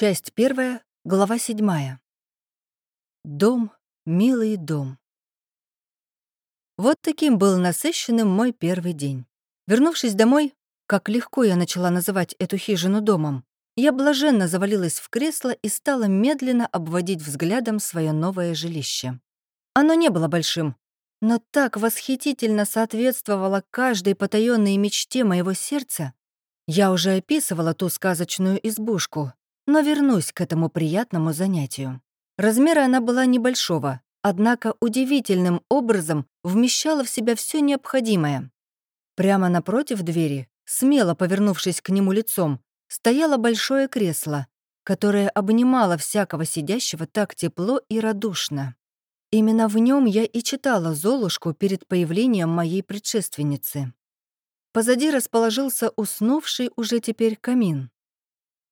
Часть первая, глава седьмая. Дом, милый дом. Вот таким был насыщенным мой первый день. Вернувшись домой, как легко я начала называть эту хижину домом, я блаженно завалилась в кресло и стала медленно обводить взглядом свое новое жилище. Оно не было большим, но так восхитительно соответствовало каждой потаенной мечте моего сердца. Я уже описывала ту сказочную избушку, но вернусь к этому приятному занятию. Размера она была небольшого, однако удивительным образом вмещала в себя все необходимое. Прямо напротив двери, смело повернувшись к нему лицом, стояло большое кресло, которое обнимало всякого сидящего так тепло и радушно. Именно в нем я и читала Золушку перед появлением моей предшественницы. Позади расположился уснувший уже теперь камин.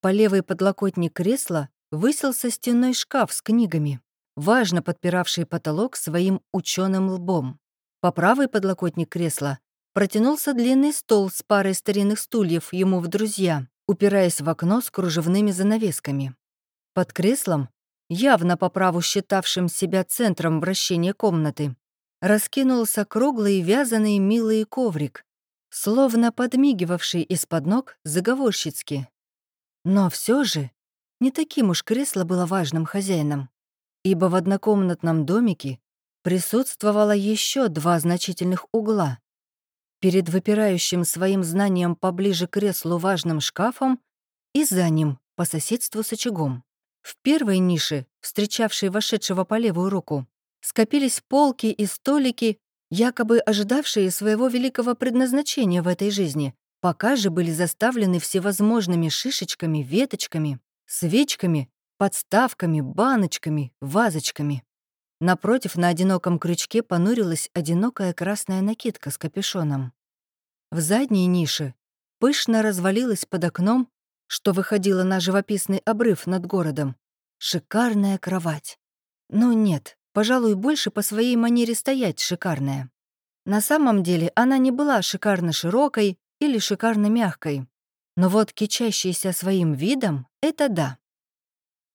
По левый подлокотник кресла высился стенной шкаф с книгами, важно подпиравший потолок своим ученым лбом. По правый подлокотник кресла протянулся длинный стол с парой старинных стульев ему в друзья, упираясь в окно с кружевными занавесками. Под креслом явно по праву считавшим себя центром вращения комнаты, раскинулся круглый вязаный милый коврик, словно подмигивавший из-под ног заговорщицки. Но все же не таким уж кресло было важным хозяином, ибо в однокомнатном домике присутствовало еще два значительных угла. Перед выпирающим своим знанием поближе к креслу важным шкафом и за ним по соседству с очагом. В первой нише, встречавшей вошедшего по левую руку, скопились полки и столики, якобы ожидавшие своего великого предназначения в этой жизни, пока же были заставлены всевозможными шишечками, веточками, свечками, подставками, баночками, вазочками. Напротив, на одиноком крючке понурилась одинокая красная накидка с капюшоном. В задней нише пышно развалилась под окном что выходило на живописный обрыв над городом. Шикарная кровать. Ну нет, пожалуй, больше по своей манере стоять шикарная. На самом деле она не была шикарно широкой или шикарно мягкой. Но вот кичащийся своим видом — это да.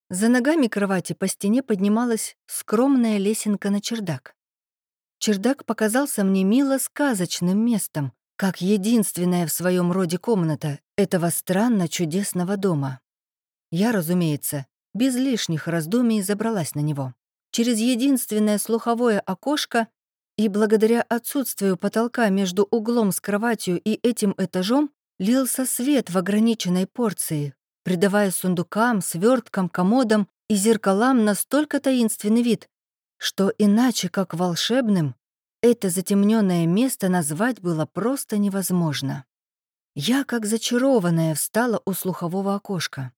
За ногами кровати по стене поднималась скромная лесенка на чердак. Чердак показался мне мило сказочным местом, как единственная в своем роде комната этого странно чудесного дома. Я, разумеется, без лишних раздумий забралась на него. Через единственное слуховое окошко и благодаря отсутствию потолка между углом с кроватью и этим этажом лился свет в ограниченной порции, придавая сундукам, сверткам, комодам и зеркалам настолько таинственный вид, что иначе как волшебным это затемненное место назвать было просто невозможно. Я, как зачарованная, встала у слухового окошка.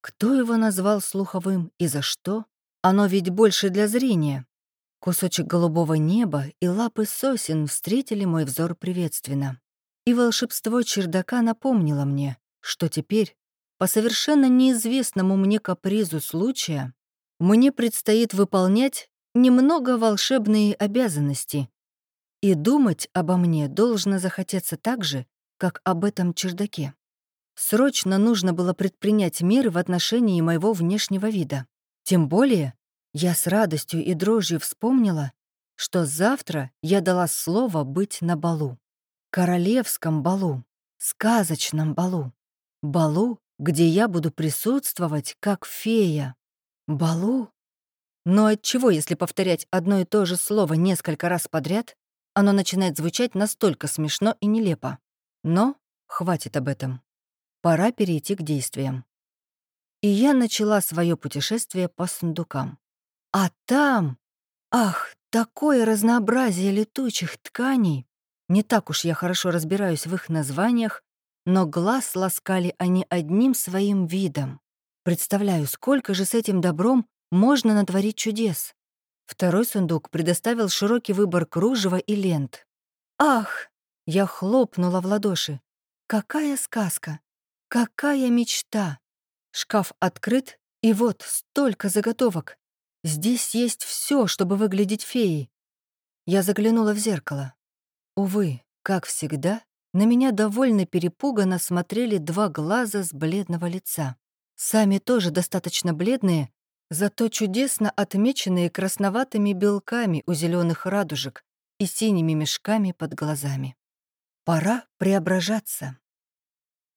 Кто его назвал слуховым и за что? Оно ведь больше для зрения. Кусочек голубого неба и лапы сосен встретили мой взор приветственно. И волшебство чердака напомнило мне, что теперь, по совершенно неизвестному мне капризу случая, мне предстоит выполнять немного волшебные обязанности, и думать обо мне должно захотеться так же, как об этом чердаке. Срочно нужно было предпринять меры в отношении моего внешнего вида. Тем более, я с радостью и дрожью вспомнила, что завтра я дала слово быть на балу. Королевском балу, сказочном балу. Балу, где я буду присутствовать как фея. Балу? Но от чего, если повторять одно и то же слово несколько раз подряд, оно начинает звучать настолько смешно и нелепо. Но хватит об этом. Пора перейти к действиям. И я начала свое путешествие по сундукам. А там... Ах, такое разнообразие летучих тканей! Не так уж я хорошо разбираюсь в их названиях, но глаз ласкали они одним своим видом. Представляю, сколько же с этим добром можно натворить чудес. Второй сундук предоставил широкий выбор кружева и лент. «Ах!» — я хлопнула в ладоши. «Какая сказка! Какая мечта!» Шкаф открыт, и вот столько заготовок. Здесь есть все, чтобы выглядеть феей. Я заглянула в зеркало. Увы, как всегда, на меня довольно перепуганно смотрели два глаза с бледного лица. сами тоже достаточно бледные, зато чудесно отмеченные красноватыми белками у зеленых радужек и синими мешками под глазами. Пора преображаться.